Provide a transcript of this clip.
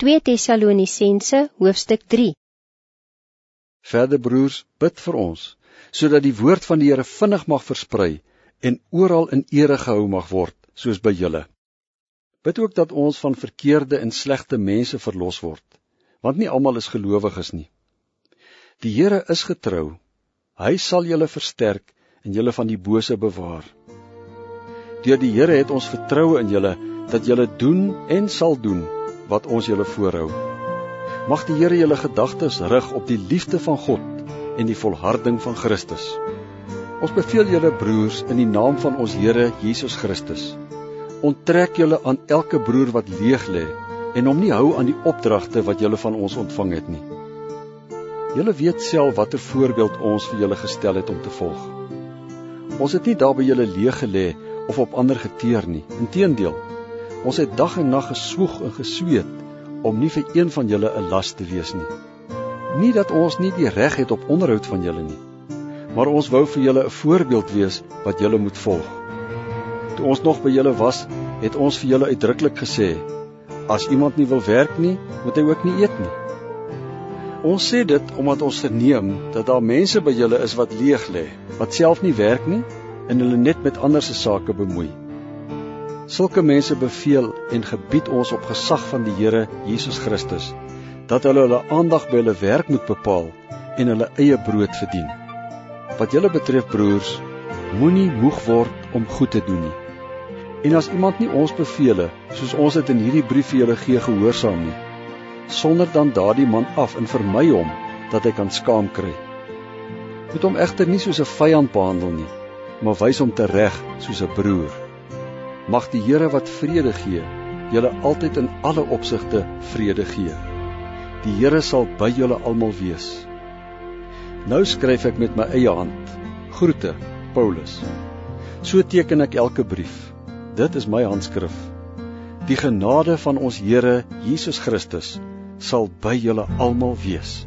2 Tessalonisense hoofstuk 3 Verder broers, bid vir ons, sodat die woord van die Here vinnig mag versprei en oral in ere gehou mag word, soos by julle. Bid ook dat ons van verkeerde en slegte mense verlos word, want nie almal is gelowiges nie. Die Here is getrou. Hy sal julle versterk en julle van die bose bewaar. Deur die Here het ons vertroue in julle dat julle doen en sal doen wat ons julle voorhou. Mag die Here julle gedagtes rig op die liefde van God en die volharding van Christus. Ons beveel julle broers in die naam van ons Here Jesus Christus. Onttrek julle aan elke broer wat leeg lê en hom nie hou aan die opdragte wat julle van ons ontvang het nie. Julle weet self watter voorbeeld ons vir julle gestel het om te volg. Ons het nie daarby julle leeg gelê of op ander geteer nie. Inteendeel, Ons het dag en nag geswoeg en gesweet om nie vir een van julle 'n las te wees nie. Nie dat ons nie die reg het op onderhoud van julle nie, maar ons wou vir julle 'n voorbeeld wees wat julle moet volg. Toe ons nog by julle was, het ons vir julle uitdruklik gesê: As iemand nie wil werk nie, moet hy ook nie eet nie. Ons sê dit omdat ons verneem dat daar mense by julle is wat leeg lê, wat self nie werk nie en hulle net met ander se sake bemoei. Sulke mense beveel en gebied ons op gesag van die Here Jesus Christus dat hulle hulle aandag by hulle werk moet bepaal en hulle eie brood verdien. Wat julle betref broers, moenie moeg word om goed te doen nie. En as iemand nie ons bevele soos ons dit in hierdie brief vir julle gee gehoorsaam nie, sonder dan daardie man af en vermy hom dat hy kan skaam kry. Moet hom egter nie soos 'n vyand behandel nie, maar wys hom tereg soos 'n broer. Mag die Here wat vrede gee, julle altyd in alle opsigte vrede gee. Die Here sal by julle almal wees. Nou skryf ek met my eie hand. Groete, Paulus. So teken ek elke brief. Dit is my handskrif. Die genade van ons Here Jesus Christus sal by julle almal wees.